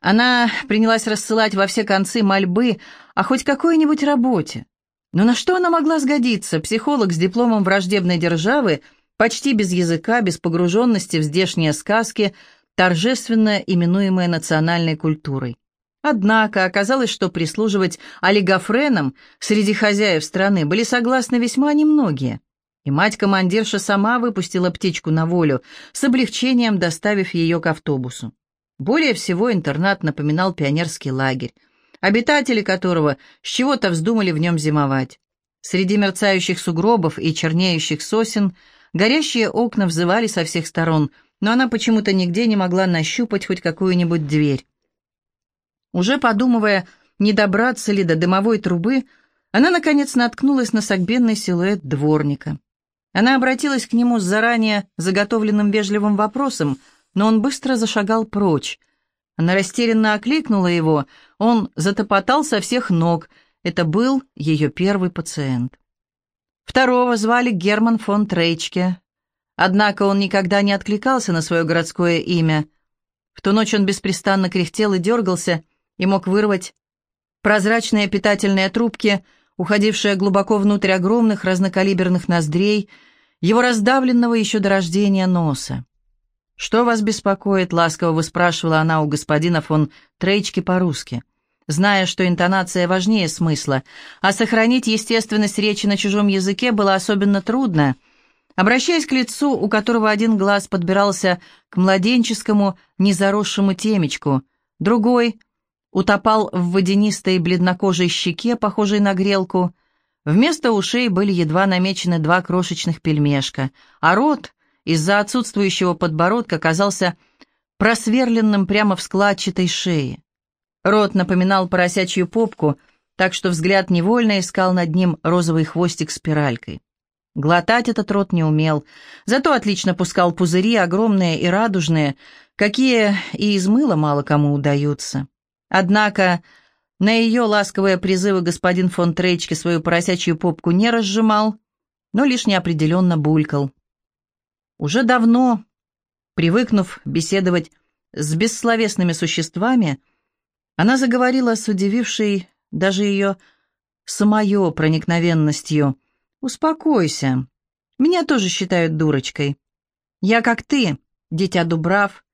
Она принялась рассылать во все концы мольбы о хоть какой-нибудь работе. Но на что она могла сгодиться? Психолог с дипломом враждебной державы, почти без языка, без погруженности в здешние сказки, торжественно именуемые национальной культурой. Однако оказалось, что прислуживать олигофренам среди хозяев страны были согласны весьма немногие. И мать-командирша сама выпустила птичку на волю, с облегчением доставив ее к автобусу. Более всего интернат напоминал пионерский лагерь, обитатели которого с чего-то вздумали в нем зимовать. Среди мерцающих сугробов и чернеющих сосен горящие окна взывали со всех сторон, но она почему-то нигде не могла нащупать хоть какую-нибудь дверь. Уже подумывая, не добраться ли до дымовой трубы, она, наконец, наткнулась на согбенный силуэт дворника. Она обратилась к нему с заранее заготовленным вежливым вопросом, но он быстро зашагал прочь. Она растерянно окликнула его, он затопотал со всех ног. Это был ее первый пациент. Второго звали Герман фон Трейчке. Однако он никогда не откликался на свое городское имя. В ту ночь он беспрестанно кряхтел и дергался, и мог вырвать прозрачные питательные трубки, уходившие глубоко внутрь огромных разнокалиберных ноздрей, его раздавленного еще до рождения носа. «Что вас беспокоит?» — ласково выспрашивала она у господина фон Трейчки по-русски, зная, что интонация важнее смысла, а сохранить естественность речи на чужом языке было особенно трудно. Обращаясь к лицу, у которого один глаз подбирался к младенческому, незаросшему темечку, другой утопал в водянистой бледнокожей щеке, похожей на грелку — Вместо ушей были едва намечены два крошечных пельмешка, а рот из-за отсутствующего подбородка казался просверленным прямо в складчатой шее. Рот напоминал поросячью попку, так что взгляд невольно искал над ним розовый хвостик спиралькой. Глотать этот рот не умел, зато отлично пускал пузыри, огромные и радужные, какие и из мыла мало кому удаются. Однако на ее ласковые призывы господин фон Трейчке свою поросячью попку не разжимал, но лишь неопределенно булькал. Уже давно, привыкнув беседовать с бессловесными существами, она заговорила с удивившей даже ее самое проникновенностью. «Успокойся. Меня тоже считают дурочкой. Я как ты, дитя Дубрав.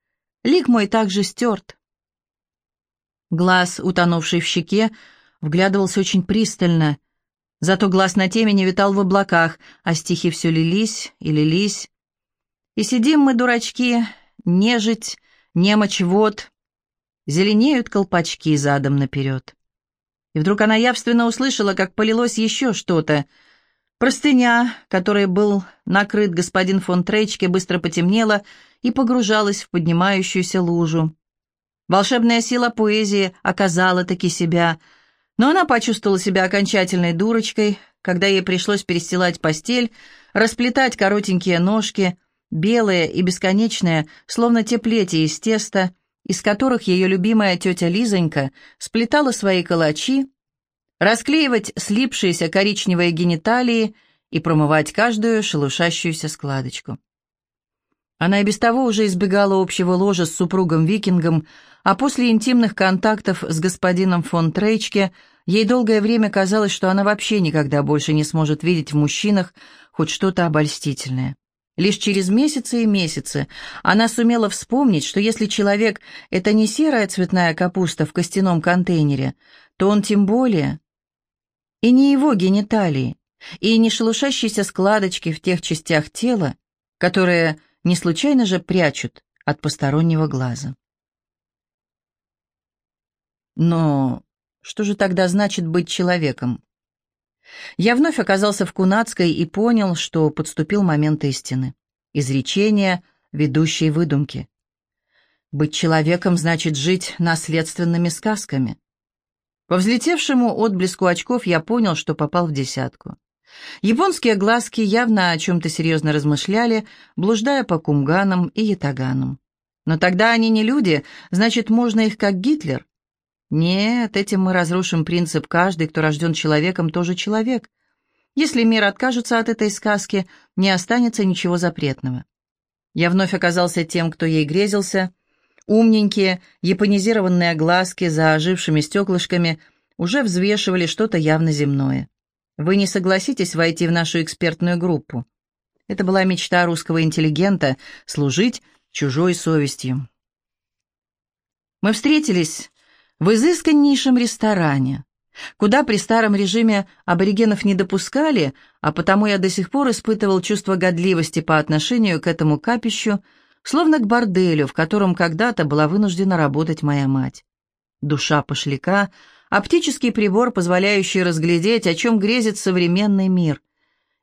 Лик мой также стерт. Глаз, утонувший в щеке, вглядывался очень пристально. Зато глаз на теме не витал в облаках, а стихи все лились и лились. И сидим мы, дурачки, нежить, немочь вот, зеленеют колпачки задом наперед. И вдруг она явственно услышала, как полилось еще что-то. Простыня, которой был накрыт господин фон Трейчке, быстро потемнела и погружалась в поднимающуюся лужу. Волшебная сила поэзии оказала таки себя, но она почувствовала себя окончательной дурочкой, когда ей пришлось перестилать постель, расплетать коротенькие ножки, белые и бесконечные, словно те плети из теста, из которых ее любимая тетя Лизонька сплетала свои калачи, расклеивать слипшиеся коричневые гениталии и промывать каждую шелушащуюся складочку. Она и без того уже избегала общего ложа с супругом-викингом, а после интимных контактов с господином фон Трейчке ей долгое время казалось, что она вообще никогда больше не сможет видеть в мужчинах хоть что-то обольстительное. Лишь через месяцы и месяцы она сумела вспомнить, что если человек — это не серая цветная капуста в костяном контейнере, то он тем более... И не его гениталии, и не шелушащиеся складочки в тех частях тела, которые не случайно же прячут от постороннего глаза. Но что же тогда значит быть человеком? Я вновь оказался в Кунацкой и понял, что подступил момент истины. Изречение ведущей выдумки. Быть человеком значит жить наследственными сказками. По взлетевшему отблеску очков я понял, что попал в десятку. Японские глазки явно о чем-то серьезно размышляли, блуждая по кумганам и ятаганам. Но тогда они не люди, значит, можно их как Гитлер. Нет, этим мы разрушим принцип «каждый, кто рожден человеком, тоже человек». Если мир откажется от этой сказки, не останется ничего запретного. Я вновь оказался тем, кто ей грезился. Умненькие, японизированные глазки за ожившими стеклышками уже взвешивали что-то явно земное. Вы не согласитесь войти в нашу экспертную группу? Это была мечта русского интеллигента — служить чужой совестью. Мы встретились в изысканнейшем ресторане, куда при старом режиме аборигенов не допускали, а потому я до сих пор испытывал чувство годливости по отношению к этому капищу, словно к борделю, в котором когда-то была вынуждена работать моя мать. Душа пошляка — оптический прибор, позволяющий разглядеть, о чем грезит современный мир.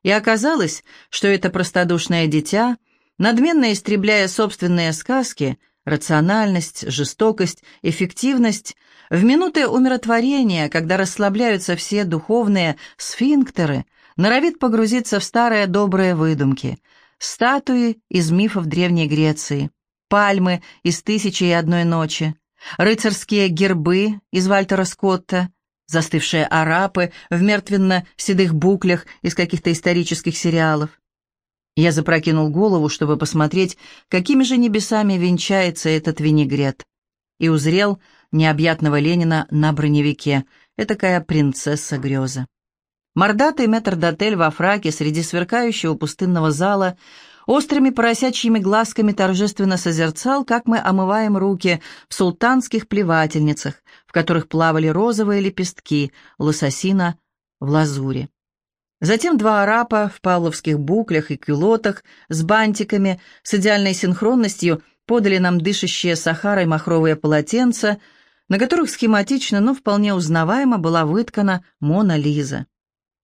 И оказалось, что это простодушное дитя, надменно истребляя собственные сказки, рациональность, жестокость, эффективность, в минуты умиротворения, когда расслабляются все духовные сфинктеры, норовит погрузиться в старые добрые выдумки — статуи из мифов Древней Греции, пальмы из «Тысячи и одной ночи», рыцарские гербы из Вальтера Скотта, застывшие арапы в мертвенно-седых буклях из каких-то исторических сериалов. Я запрокинул голову, чтобы посмотреть, какими же небесами венчается этот винегрет, и узрел необъятного Ленина на броневике, этакая принцесса-греза. Мордатый метрдотель во фраке среди сверкающего пустынного зала острыми поросячьими глазками торжественно созерцал, как мы омываем руки в султанских плевательницах, в которых плавали розовые лепестки лососина в лазуре. Затем два арапа в павловских буклях и кюлотах с бантиками с идеальной синхронностью подали нам дышащие сахарой махровые полотенца, на которых схематично, но вполне узнаваемо была выткана Мона Лиза.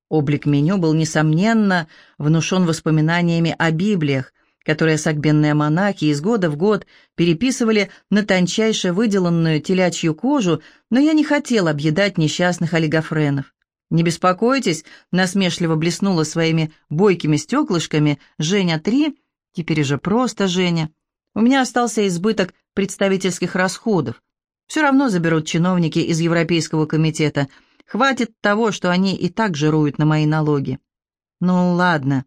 Облик меню был, несомненно, внушен воспоминаниями о Библиях, которые сагбенные монахи из года в год переписывали на тончайше выделанную телячью кожу, но я не хотел объедать несчастных олигофренов. «Не беспокойтесь», — насмешливо блеснула своими бойкими стеклышками Женя-3, теперь же просто Женя. «У меня остался избыток представительских расходов. Все равно заберут чиновники из Европейского комитета — Хватит того, что они и так жируют на мои налоги. Ну ладно,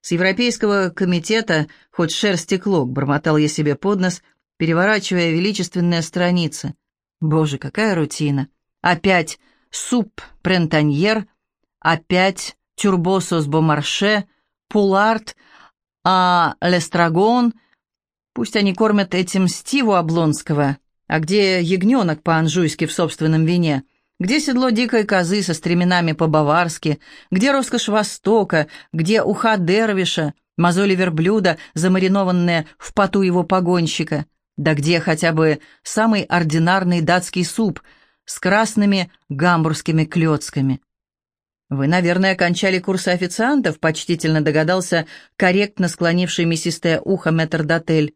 с Европейского комитета хоть шерсти клок, бормотал я себе под нос, переворачивая величественные страницы. Боже, какая рутина. Опять суп прентаньер, опять тюрбосос бомарше, пуларт, а лестрагон. Пусть они кормят этим Стиву Облонского, а где ягненок по-анжуйски в собственном вине — где седло дикой козы со стременами по-баварски? Где роскошь Востока? Где уха дервиша? Мозоли верблюда, замаринованные в поту его погонщика? Да где хотя бы самый ординарный датский суп с красными гамбургскими клетками? «Вы, наверное, кончали курсы официантов», — почтительно догадался корректно склонивший мясистое ухо метрдотель.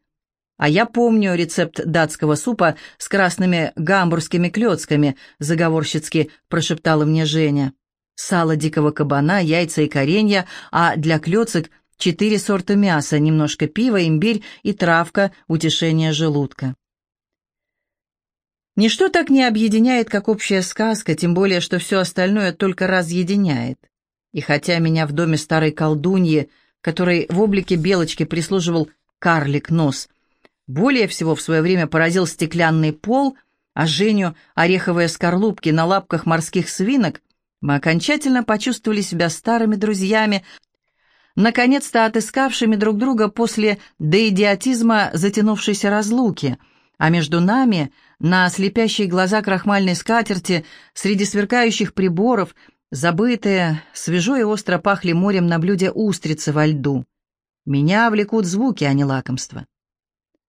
«А я помню рецепт датского супа с красными гамбургскими клетками», заговорщицки прошептала мне Женя. «Сало дикого кабана, яйца и коренья, а для клеток четыре сорта мяса, немножко пива, имбирь и травка утешения желудка». Ничто так не объединяет, как общая сказка, тем более, что все остальное только разъединяет. И хотя меня в доме старой колдуньи, которой в облике белочки прислуживал карлик-нос, более всего в свое время поразил стеклянный пол, а Женю — ореховые скорлупки на лапках морских свинок, мы окончательно почувствовали себя старыми друзьями, наконец-то отыскавшими друг друга после до идиотизма затянувшейся разлуки, а между нами, на слепящие глаза крахмальной скатерти, среди сверкающих приборов, забытые, свежо и остро пахли морем на блюде устрицы во льду. Меня влекут звуки, а не лакомства.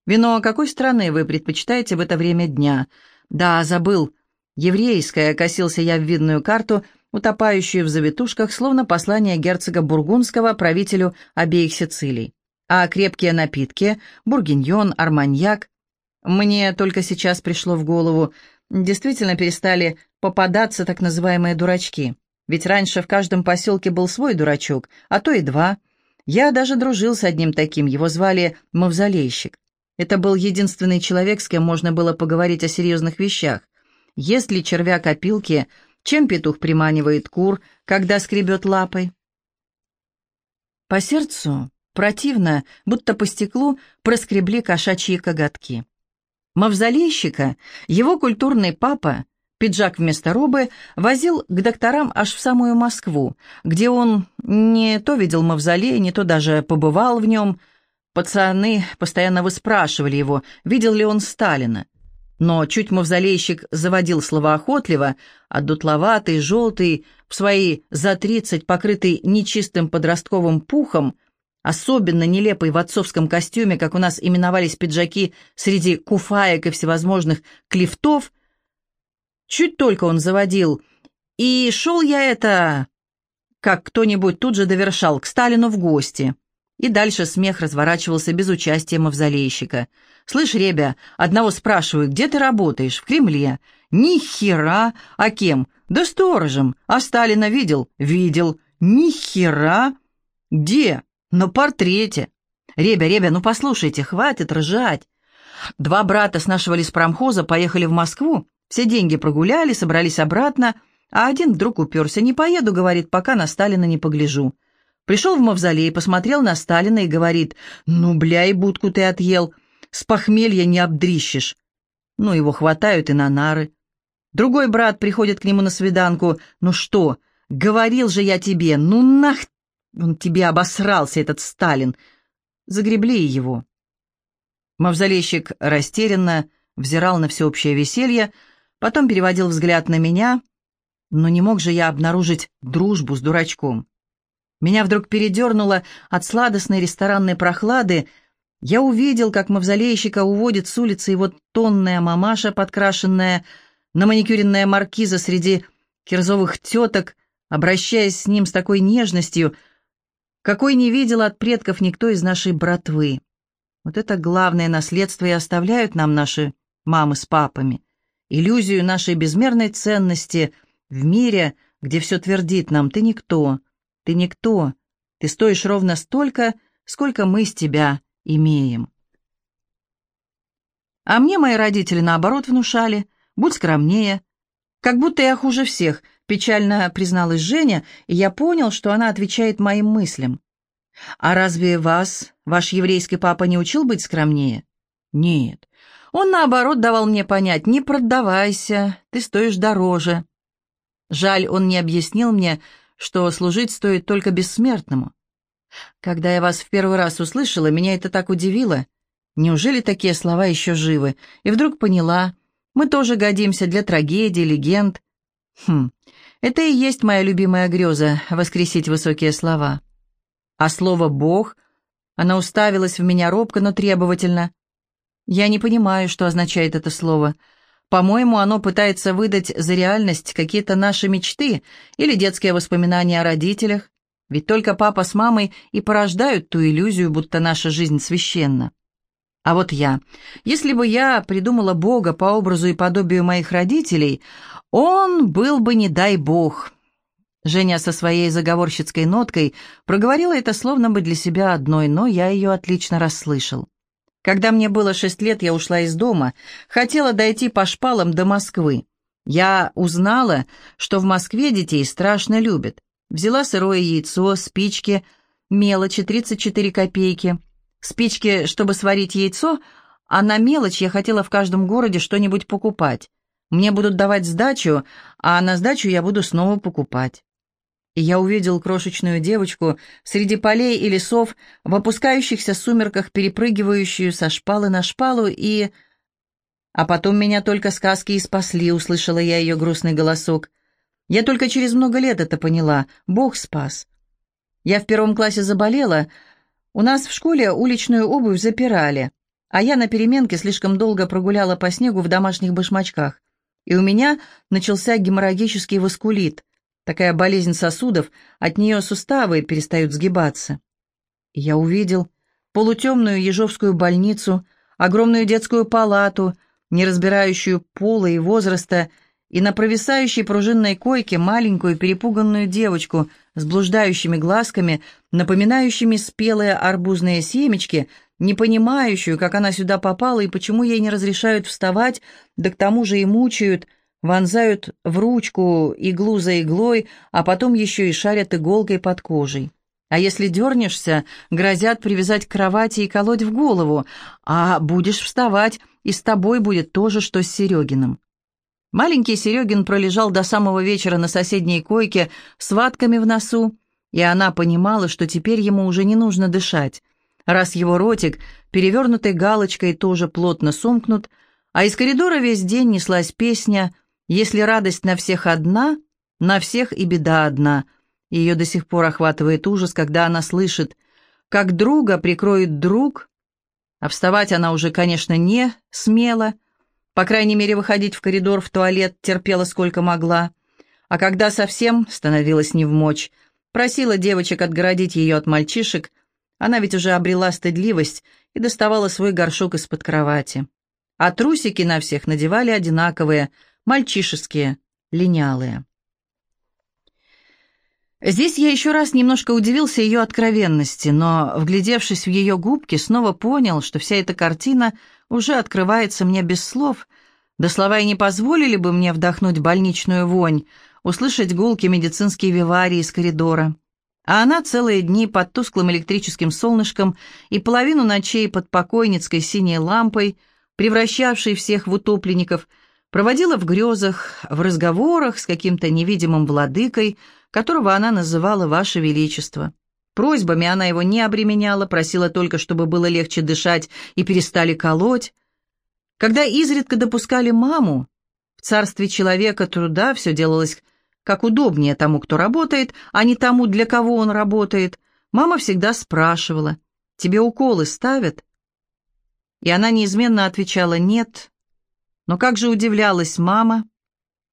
«Вино какой страны вы предпочитаете в это время дня?» «Да, забыл. Еврейское», — косился я в видную карту, утопающую в завитушках, словно послание герцога Бургундского правителю обеих Сицилий. А крепкие напитки — бургиньон, арманьяк. Мне только сейчас пришло в голову, действительно перестали попадаться так называемые дурачки. Ведь раньше в каждом поселке был свой дурачок, а то и два. Я даже дружил с одним таким, его звали Мавзолейщик. Это был единственный человек, с кем можно было поговорить о серьезных вещах. Есть ли червяк опилки, чем петух приманивает кур, когда скребет лапой? По сердцу противно, будто по стеклу проскребли кошачьи коготки. Мавзолейщика его культурный папа, пиджак вместо робы, возил к докторам аж в самую Москву, где он не то видел мавзолей, не то даже побывал в нем. Пацаны постоянно выспрашивали его, видел ли он Сталина. Но чуть мавзолейщик заводил словоохотливо, а дутловатый, желтый, в свои за тридцать покрытый нечистым подростковым пухом, особенно нелепый в отцовском костюме, как у нас именовались пиджаки среди куфаек и всевозможных клифтов, чуть только он заводил, и шел я это, как кто-нибудь тут же довершал, к Сталину в гости. И дальше смех разворачивался без участия мавзолейщика. «Слышь, ребя, одного спрашивают, где ты работаешь? В Кремле?» «Ни хера! А кем? Да сторожем. А Сталина видел?» «Видел. Ни хера! Где?» «На портрете. Ребя, ребя, ну послушайте, хватит ржать. Два брата с нашего леспромхоза поехали в Москву, все деньги прогуляли, собрались обратно, а один вдруг уперся. «Не поеду», — говорит, — «пока на Сталина не погляжу». Пришел в мавзолей, посмотрел на Сталина и говорит, «Ну, бля, и будку ты отъел, с похмелья не обдрищешь». Ну, его хватают и на нары. Другой брат приходит к нему на свиданку, «Ну что, говорил же я тебе, ну нах, он тебе обосрался, этот Сталин». Загребли его. Мавзолейщик растерянно взирал на всеобщее веселье, потом переводил взгляд на меня, но не мог же я обнаружить дружбу с дурачком. Меня вдруг передернуло от сладостной ресторанной прохлады. Я увидел, как мавзолейщика уводит с улицы его тонная мамаша, подкрашенная, на маникюренная маркиза среди кирзовых теток, обращаясь с ним с такой нежностью, какой не видел от предков никто из нашей братвы. Вот это главное наследство и оставляют нам наши мамы с папами. Иллюзию нашей безмерной ценности в мире, где все твердит нам «ты никто», ты никто. Ты стоишь ровно столько, сколько мы с тебя имеем. А мне мои родители, наоборот, внушали. Будь скромнее. Как будто я хуже всех, печально призналась Женя, и я понял, что она отвечает моим мыслям. А разве вас, ваш еврейский папа, не учил быть скромнее? Нет. Он, наоборот, давал мне понять, не продавайся, ты стоишь дороже. Жаль, он не объяснил мне, что служить стоит только бессмертному. Когда я вас в первый раз услышала, меня это так удивило. Неужели такие слова еще живы? И вдруг поняла, мы тоже годимся для трагедий, легенд. Хм, это и есть моя любимая греза — воскресить высокие слова. А слово «бог» Она уставилась в меня робко, но требовательно. Я не понимаю, что означает это слово — по-моему, оно пытается выдать за реальность какие-то наши мечты или детские воспоминания о родителях, ведь только папа с мамой и порождают ту иллюзию, будто наша жизнь священна. А вот я, если бы я придумала Бога по образу и подобию моих родителей, он был бы не дай Бог. Женя со своей заговорщицкой ноткой проговорила это словно бы для себя одной, но я ее отлично расслышал. Когда мне было шесть лет, я ушла из дома, хотела дойти по шпалам до Москвы. Я узнала, что в Москве детей страшно любят. Взяла сырое яйцо, спички, мелочи, 34 копейки. Спички, чтобы сварить яйцо, а на мелочь я хотела в каждом городе что-нибудь покупать. Мне будут давать сдачу, а на сдачу я буду снова покупать и я увидел крошечную девочку среди полей и лесов, в опускающихся сумерках, перепрыгивающую со шпалы на шпалу, и... А потом меня только сказки и спасли, услышала я ее грустный голосок. Я только через много лет это поняла. Бог спас. Я в первом классе заболела. У нас в школе уличную обувь запирали, а я на переменке слишком долго прогуляла по снегу в домашних башмачках. И у меня начался геморрагический васкулит. Такая болезнь сосудов, от нее суставы перестают сгибаться. я увидел полутемную ежовскую больницу, огромную детскую палату, не разбирающую пола и возраста, и на провисающей пружинной койке маленькую перепуганную девочку с блуждающими глазками, напоминающими спелые арбузные семечки, не понимающую, как она сюда попала и почему ей не разрешают вставать, да к тому же и мучают, вонзают в ручку иглу за иглой, а потом еще и шарят иголкой под кожей. А если дернешься, грозят привязать к кровати и колоть в голову, а будешь вставать, и с тобой будет то же, что с Серегиным». Маленький Серегин пролежал до самого вечера на соседней койке с ватками в носу, и она понимала, что теперь ему уже не нужно дышать, раз его ротик, перевернутый галочкой, тоже плотно сомкнут, а из коридора весь день неслась песня «Если радость на всех одна, на всех и беда одна». Ее до сих пор охватывает ужас, когда она слышит, как друга прикроет друг, а вставать она уже, конечно, не смела, по крайней мере, выходить в коридор, в туалет терпела сколько могла, а когда совсем становилась невмочь, просила девочек отгородить ее от мальчишек, она ведь уже обрела стыдливость и доставала свой горшок из-под кровати. А трусики на всех надевали одинаковые, мальчишеские, линялые. Здесь я еще раз немножко удивился ее откровенности, но, вглядевшись в ее губки, снова понял, что вся эта картина уже открывается мне без слов, да слова и не позволили бы мне вдохнуть больничную вонь, услышать гулки медицинские виварии из коридора. А она целые дни под тусклым электрическим солнышком и половину ночей под покойницкой синей лампой, превращавшей всех в утопленников, проводила в грезах, в разговорах с каким-то невидимым владыкой, которого она называла «Ваше Величество». Просьбами она его не обременяла, просила только, чтобы было легче дышать и перестали колоть. Когда изредка допускали маму, в царстве человека труда все делалось как удобнее тому, кто работает, а не тому, для кого он работает, мама всегда спрашивала, «Тебе уколы ставят?» И она неизменно отвечала «нет». Но как же удивлялась мама.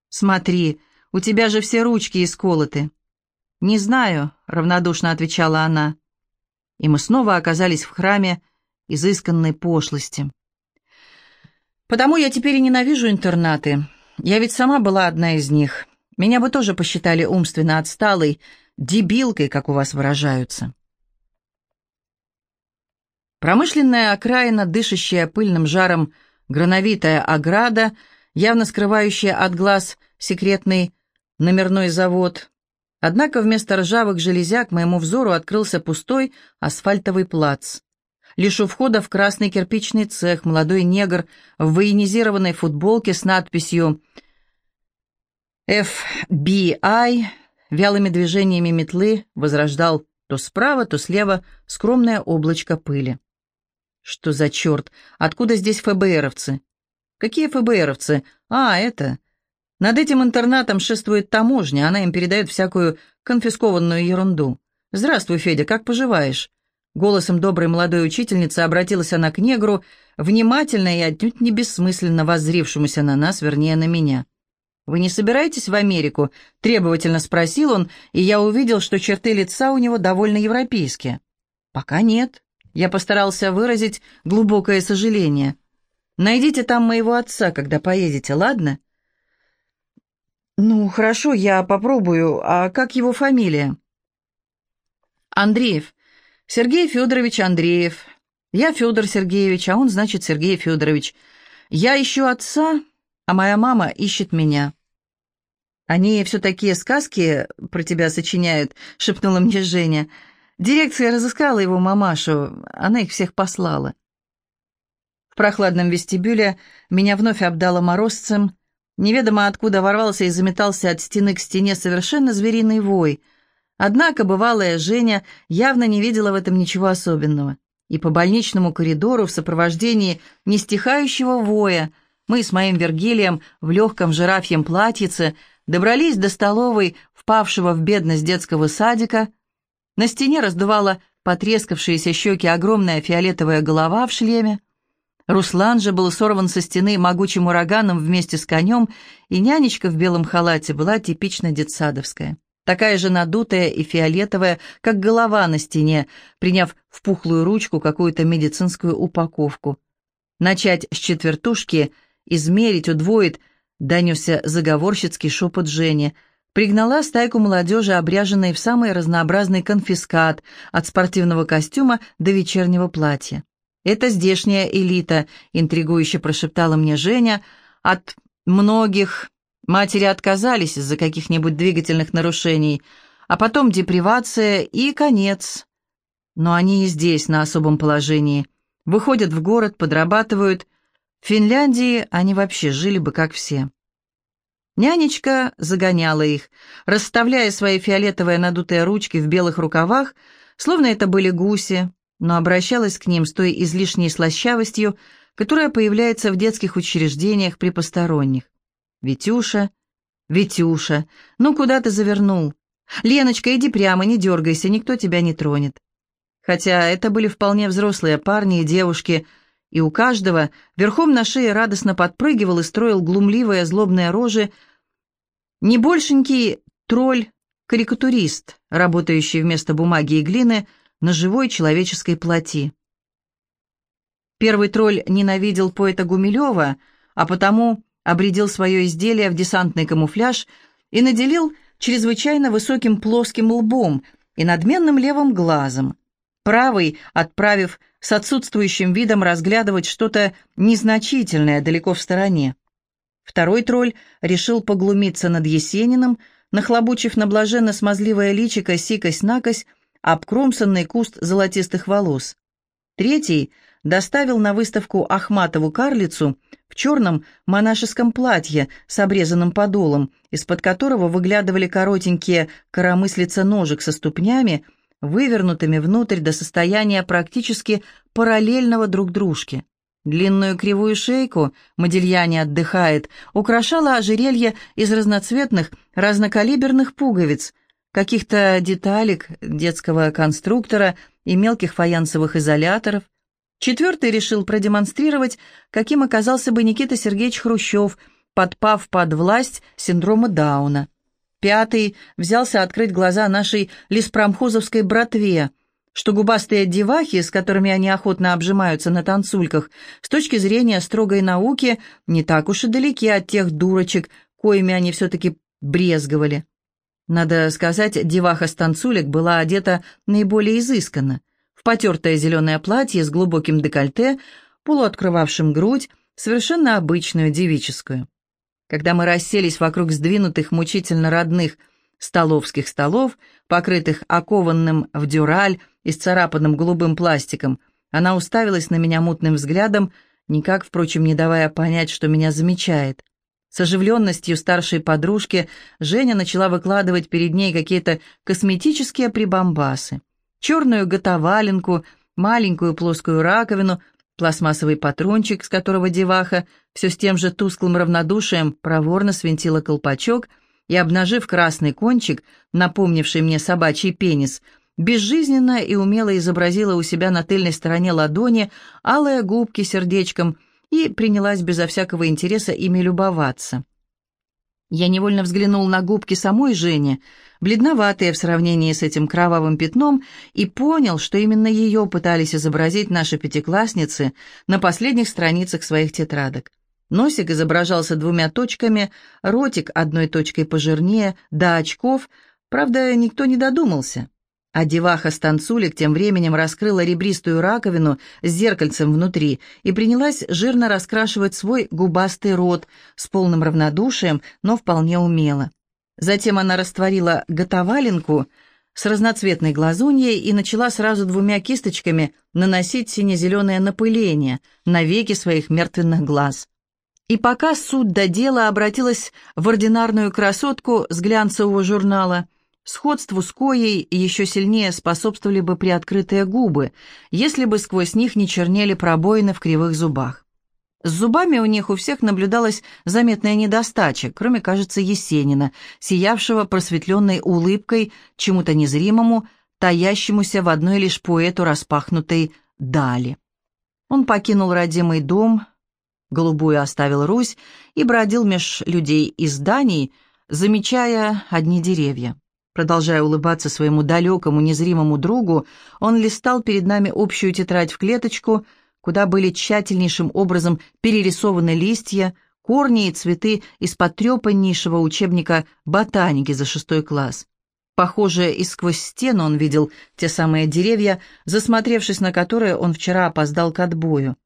«Смотри, у тебя же все ручки исколоты». «Не знаю», — равнодушно отвечала она. И мы снова оказались в храме изысканной пошлости. «Потому я теперь и ненавижу интернаты. Я ведь сама была одна из них. Меня бы тоже посчитали умственно отсталой, дебилкой, как у вас выражаются». Промышленная окраина, дышащая пыльным жаром грановитая ограда, явно скрывающая от глаз секретный номерной завод. Однако вместо ржавых железяк моему взору открылся пустой асфальтовый плац. Лишь у входа в красный кирпичный цех молодой негр в военизированной футболке с надписью FBI вялыми движениями метлы возрождал то справа, то слева скромное облачко пыли. Что за черт? Откуда здесь ФБРовцы? Какие ФБРовцы? А, это... Над этим интернатом шествует таможня, она им передает всякую конфискованную ерунду. «Здравствуй, Федя, как поживаешь?» Голосом доброй молодой учительницы обратилась она к негру, внимательно и отнюдь не бессмысленно воззрившемуся на нас, вернее, на меня. «Вы не собираетесь в Америку?» — требовательно спросил он, и я увидел, что черты лица у него довольно европейские. «Пока нет». Я постарался выразить глубокое сожаление. «Найдите там моего отца, когда поедете, ладно?» «Ну, хорошо, я попробую. А как его фамилия?» «Андреев. Сергей Федорович Андреев. Я Федор Сергеевич, а он, значит, Сергей Федорович. Я ищу отца, а моя мама ищет меня». «Они все такие сказки про тебя сочиняют», — шепнула мне Женя. «Дирекция разыскала его мамашу, она их всех послала». В прохладном вестибюле меня вновь обдало морозцем, Неведомо откуда ворвался и заметался от стены к стене совершенно звериный вой. Однако бывалая Женя явно не видела в этом ничего особенного. И по больничному коридору в сопровождении нестихающего воя мы с моим Вергилием в легком жирафьем платьице добрались до столовой, впавшего в бедность детского садика. На стене раздувала потрескавшиеся щеки огромная фиолетовая голова в шлеме. Руслан же был сорван со стены могучим ураганом вместе с конем, и нянечка в белом халате была типично детсадовская. Такая же надутая и фиолетовая, как голова на стене, приняв в пухлую ручку какую-то медицинскую упаковку. Начать с четвертушки, измерить, удвоить, донесся заговорщицкий шепот Жени. Пригнала стайку молодежи, обряженной в самый разнообразный конфискат, от спортивного костюма до вечернего платья. «Это здешняя элита», — интригующе прошептала мне Женя. «От многих матери отказались из-за каких-нибудь двигательных нарушений, а потом депривация и конец. Но они и здесь на особом положении. Выходят в город, подрабатывают. В Финляндии они вообще жили бы как все. Нянечка загоняла их, расставляя свои фиолетовые надутые ручки в белых рукавах, словно это были гуси, но обращалась к ним с той излишней слащавостью, которая появляется в детских учреждениях при посторонних. «Витюша, Витюша, ну куда ты завернул? Леночка, иди прямо, не дергайся, никто тебя не тронет». Хотя это были вполне взрослые парни и девушки, и у каждого верхом на шее радостно подпрыгивал и строил глумливые злобные рожи небольшенький тролль-карикатурист, работающий вместо бумаги и глины на живой человеческой плоти. Первый тролль ненавидел поэта Гумилева, а потому обредил свое изделие в десантный камуфляж и наделил чрезвычайно высоким плоским лбом и надменным левым глазом. Правый, отправив с отсутствующим видом разглядывать что-то незначительное далеко в стороне. Второй тролль решил поглумиться над Есениным, нахлобучив на блаженно смазливое личико сикость-накость обкромсанный куст золотистых волос. Третий доставил на выставку Ахматову карлицу в черном монашеском платье с обрезанным подолом, из-под которого выглядывали коротенькие коромыслица ножек со ступнями, вывернутыми внутрь до состояния практически параллельного друг дружке. Длинную кривую шейку, Модильяне отдыхает, украшало ожерелье из разноцветных, разнокалиберных пуговиц, каких-то деталек детского конструктора и мелких фаянсовых изоляторов. Четвертый решил продемонстрировать, каким оказался бы Никита Сергеевич Хрущев, подпав под власть синдрома Дауна. Пятый взялся открыть глаза нашей леспромхозовской братве – что губастые девахи, с которыми они охотно обжимаются на танцульках, с точки зрения строгой науки, не так уж и далеки от тех дурочек, коими они все-таки брезговали. Надо сказать, деваха с танцулек была одета наиболее изысканно, в потертое зеленое платье с глубоким декольте, полуоткрывавшим грудь, совершенно обычную девическую. Когда мы расселись вокруг сдвинутых мучительно родных столовских столов, покрытых окованным в дюраль, исцарапанным голубым пластиком. Она уставилась на меня мутным взглядом, никак, впрочем, не давая понять, что меня замечает. С оживленностью старшей подружки Женя начала выкладывать перед ней какие-то косметические прибамбасы. Черную готоваленку, маленькую плоскую раковину, пластмассовый патрончик, с которого деваха все с тем же тусклым равнодушием проворно свинтила колпачок и, обнажив красный кончик, напомнивший мне собачий пенис, безжизненно и умело изобразила у себя на тыльной стороне ладони алые губки сердечком и принялась безо всякого интереса ими любоваться. Я невольно взглянул на губки самой Жени, бледноватые в сравнении с этим кровавым пятном, и понял, что именно ее пытались изобразить наши пятиклассницы на последних страницах своих тетрадок. Носик изображался двумя точками, ротик одной точкой пожирнее, до очков, правда, никто не додумался. А деваха Станцулик тем временем раскрыла ребристую раковину с зеркальцем внутри и принялась жирно раскрашивать свой губастый рот с полным равнодушием, но вполне умело. Затем она растворила готоваленку с разноцветной глазуньей и начала сразу двумя кисточками наносить сине-зеленое напыление на веки своих мертвенных глаз. И пока суд до дела обратилась в ординарную красотку с глянцевого журнала – Сходству с Коей еще сильнее способствовали бы приоткрытые губы, если бы сквозь них не чернели пробоины в кривых зубах. С зубами у них у всех наблюдалась заметная недостача, кроме, кажется, Есенина, сиявшего просветленной улыбкой чему-то незримому, таящемуся в одной лишь поэту распахнутой дали. Он покинул родимый дом, голубую оставил Русь и бродил меж людей и зданий, замечая одни деревья. Продолжая улыбаться своему далекому, незримому другу, он листал перед нами общую тетрадь в клеточку, куда были тщательнейшим образом перерисованы листья, корни и цветы из потрепаннейшего учебника ботаники за шестой класс. Похоже, и сквозь стену он видел те самые деревья, засмотревшись на которые он вчера опоздал к отбою.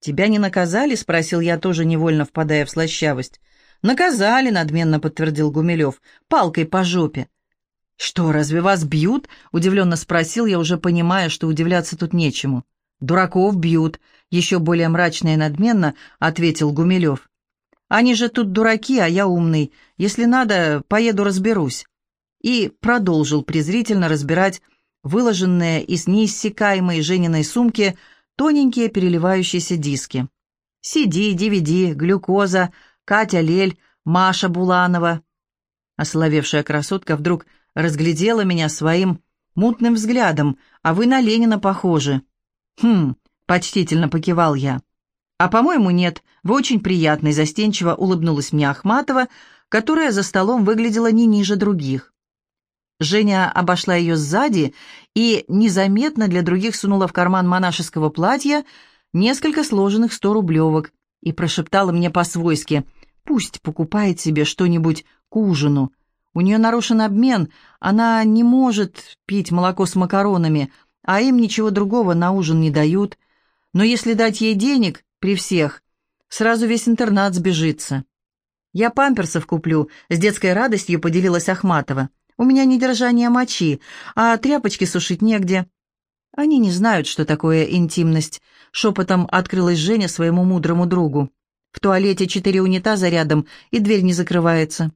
«Тебя не наказали?» — спросил я, тоже невольно впадая в слащавость. «Наказали», — надменно подтвердил Гумилев, — «палкой по жопе». «Что, разве вас бьют?» — удивленно спросил я, уже понимая, что удивляться тут нечему. «Дураков бьют», — еще более мрачно и надменно ответил Гумилев. «Они же тут дураки, а я умный. Если надо, поеду разберусь». И продолжил презрительно разбирать выложенные из неиссякаемой Жениной сумки тоненькие переливающиеся диски. CD, DVD, глюкоза, Катя Лель, Маша Буланова. Ословевшая красотка вдруг разглядела меня своим мутным взглядом, а вы на Ленина похожи. Хм, почтительно покивал я. А по-моему, нет, вы очень приятный, застенчиво улыбнулась мне Ахматова, которая за столом выглядела не ниже других. Женя обошла ее сзади и незаметно для других сунула в карман монашеского платья несколько сложенных сто-рублевок и прошептала мне по-свойски «Пусть покупает себе что-нибудь к ужину. У нее нарушен обмен, она не может пить молоко с макаронами, а им ничего другого на ужин не дают. Но если дать ей денег при всех, сразу весь интернат сбежится». «Я памперсов куплю», — с детской радостью поделилась Ахматова. У меня недержание мочи, а тряпочки сушить негде». «Они не знают, что такое интимность», — шепотом открылась Женя своему мудрому другу. «В туалете четыре унитаза рядом, и дверь не закрывается».